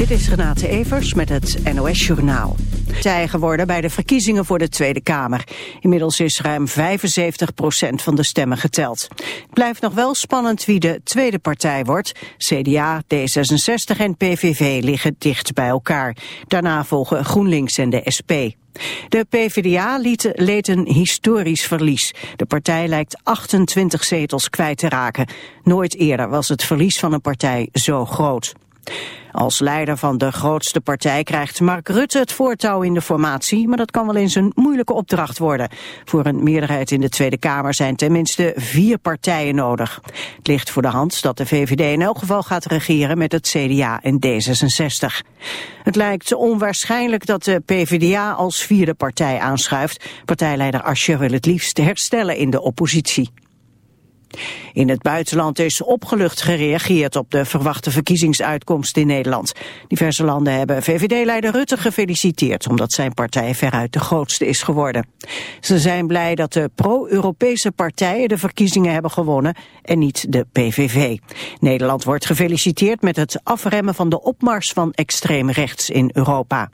Dit is Renate Evers met het NOS Journaal. Zij geworden bij de verkiezingen voor de Tweede Kamer. Inmiddels is ruim 75% van de stemmen geteld. Het blijft nog wel spannend wie de tweede partij wordt. CDA, D66 en PVV liggen dicht bij elkaar. Daarna volgen GroenLinks en de SP. De PvdA liet, leed een historisch verlies. De partij lijkt 28 zetels kwijt te raken. Nooit eerder was het verlies van een partij zo groot. Als leider van de grootste partij krijgt Mark Rutte het voortouw in de formatie, maar dat kan wel eens een moeilijke opdracht worden. Voor een meerderheid in de Tweede Kamer zijn tenminste vier partijen nodig. Het ligt voor de hand dat de VVD in elk geval gaat regeren met het CDA en D66. Het lijkt onwaarschijnlijk dat de PvdA als vierde partij aanschuift. Partijleider Asscher wil het liefst herstellen in de oppositie. In het buitenland is opgelucht gereageerd op de verwachte verkiezingsuitkomst in Nederland. Diverse landen hebben VVD-leider Rutte gefeliciteerd omdat zijn partij veruit de grootste is geworden. Ze zijn blij dat de pro-Europese partijen de verkiezingen hebben gewonnen en niet de PVV. Nederland wordt gefeliciteerd met het afremmen van de opmars van extreem rechts in Europa.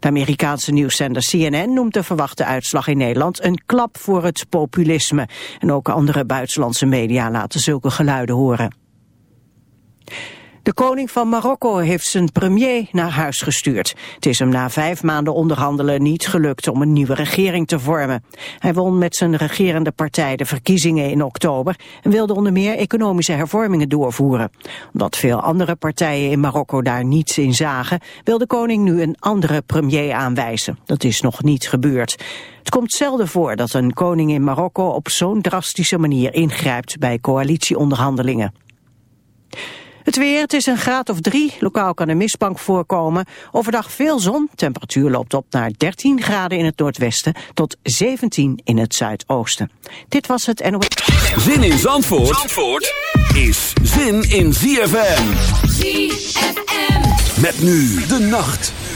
De Amerikaanse nieuwszender CNN noemt de verwachte uitslag in Nederland een klap voor het populisme. En ook andere buitenlandse media laten zulke geluiden horen. De koning van Marokko heeft zijn premier naar huis gestuurd. Het is hem na vijf maanden onderhandelen niet gelukt om een nieuwe regering te vormen. Hij won met zijn regerende partij de verkiezingen in oktober en wilde onder meer economische hervormingen doorvoeren. Omdat veel andere partijen in Marokko daar niets in zagen, wil de koning nu een andere premier aanwijzen. Dat is nog niet gebeurd. Het komt zelden voor dat een koning in Marokko op zo'n drastische manier ingrijpt bij coalitieonderhandelingen. Het weer, het is een graad of drie. Lokaal kan een mistbank voorkomen. Overdag veel zon. Temperatuur loopt op naar 13 graden in het noordwesten tot 17 in het zuidoosten. Dit was het NOS. Zin in Zandvoort, Zandvoort is zin in ZFM. ZFM. Met nu de nacht.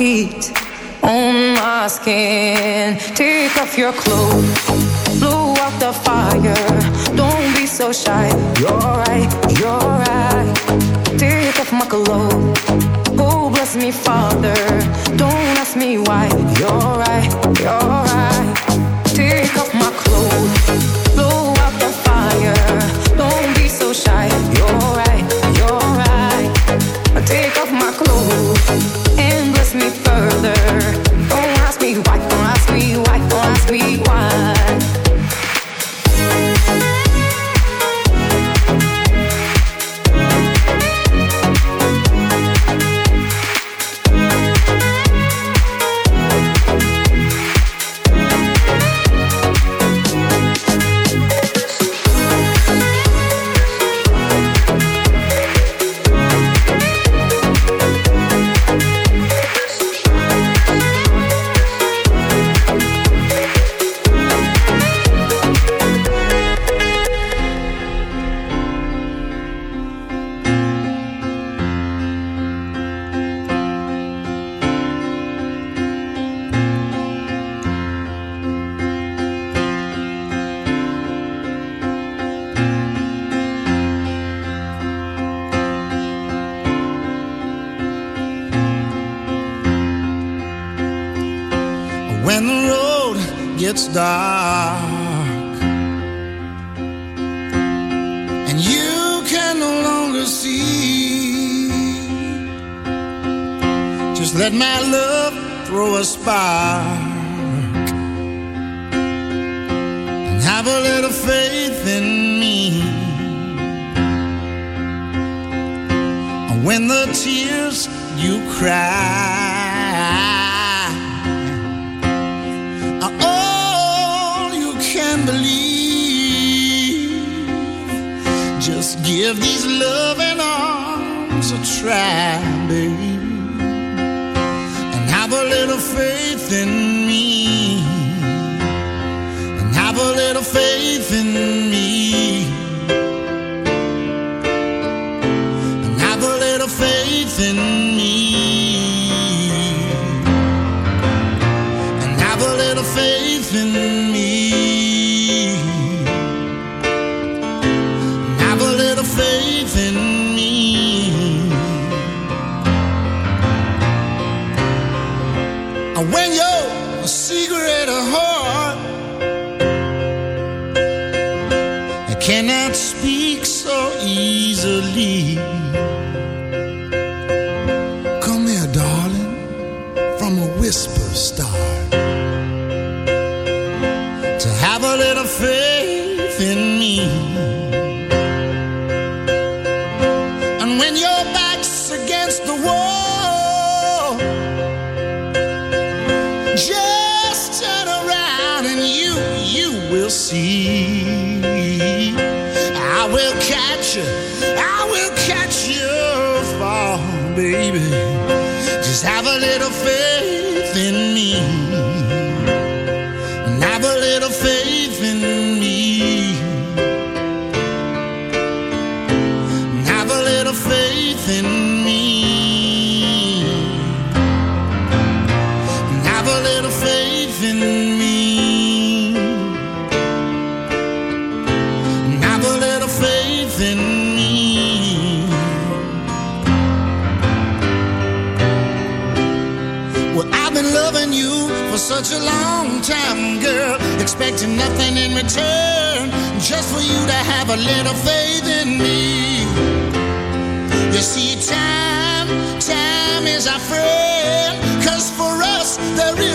My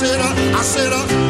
Said, uh, I said, uh,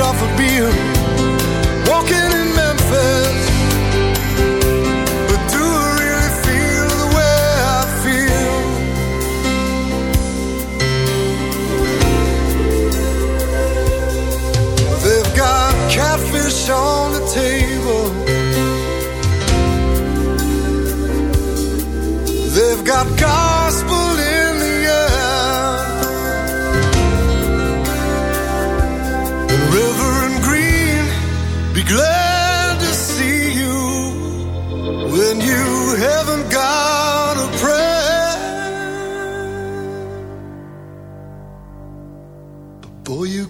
off a Beale, walking in Memphis.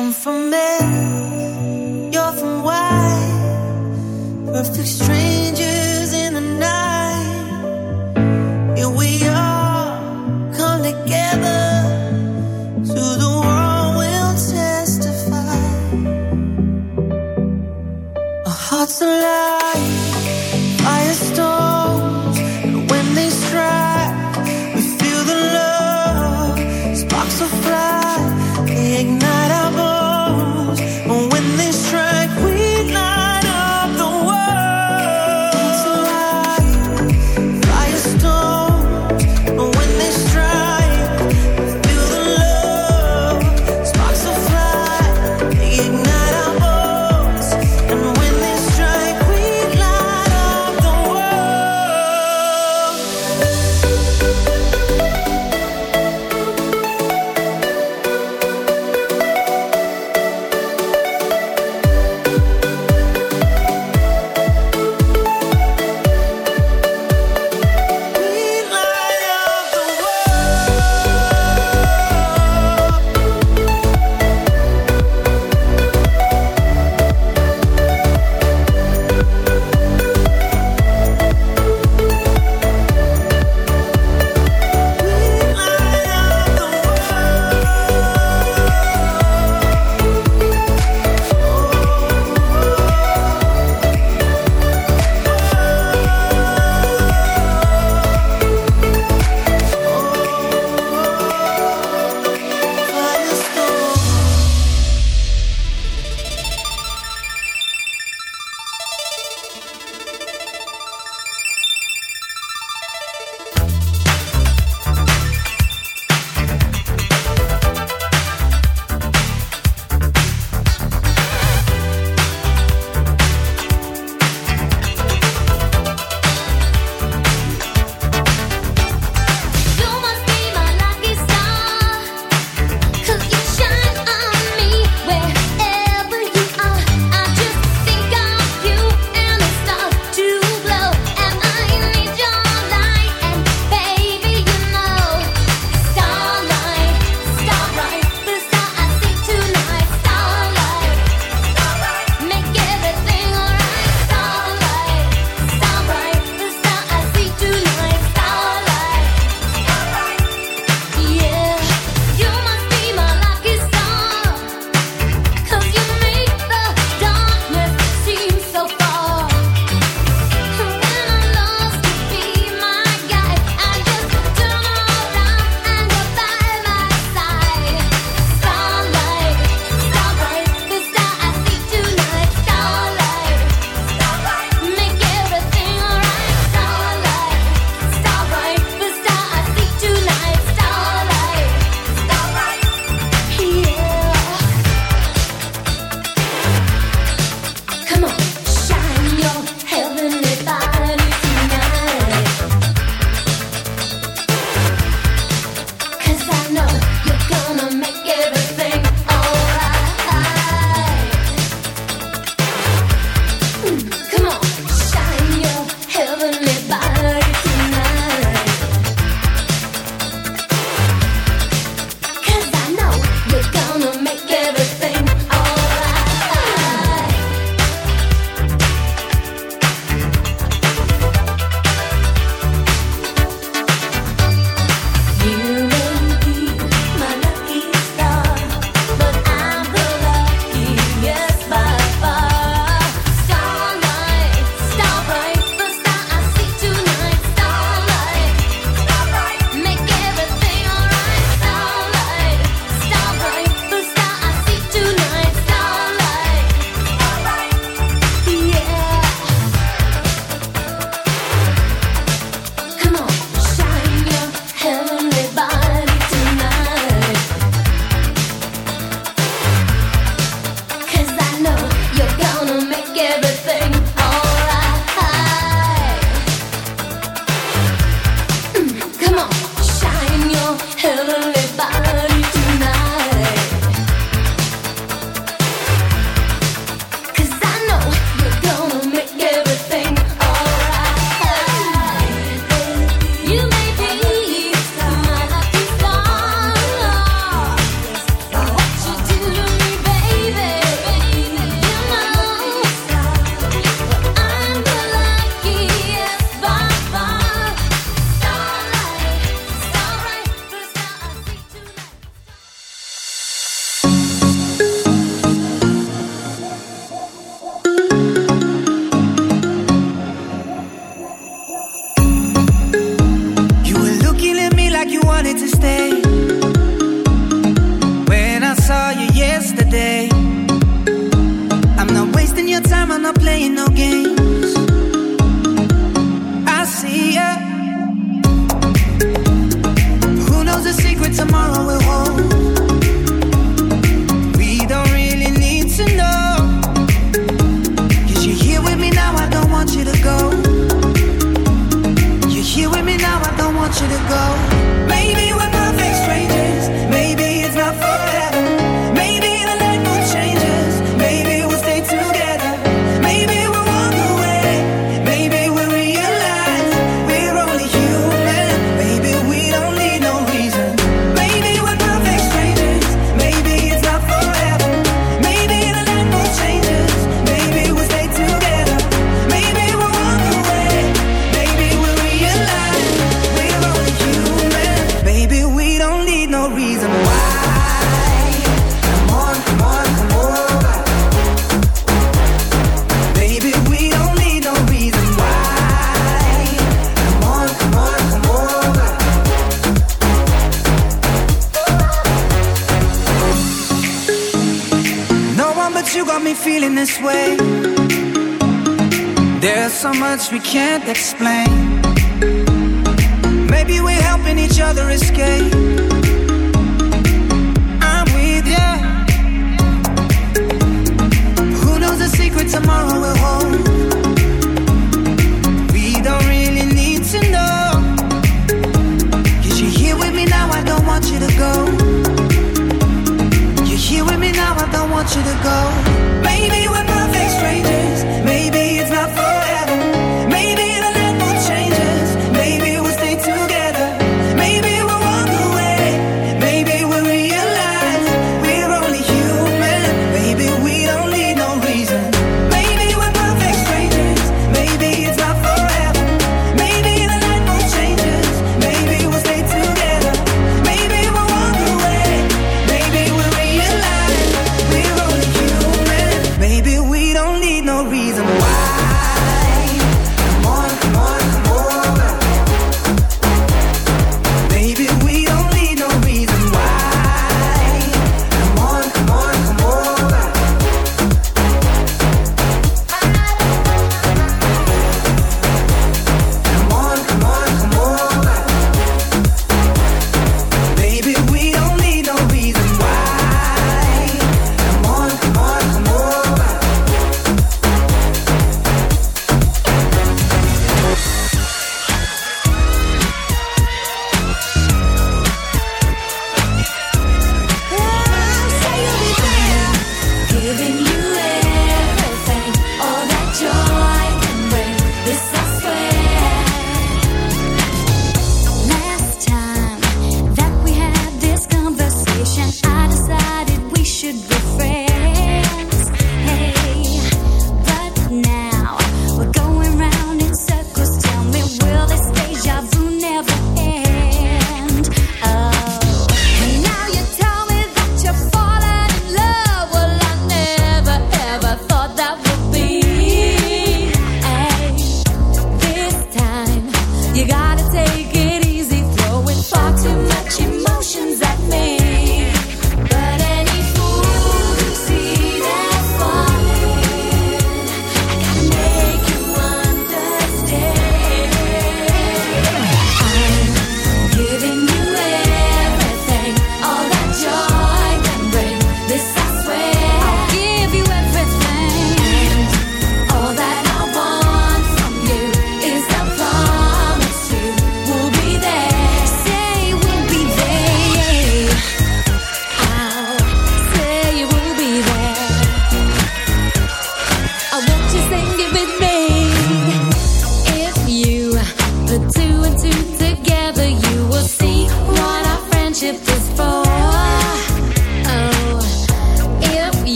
I'm from men, you're from why? Perfect stranger.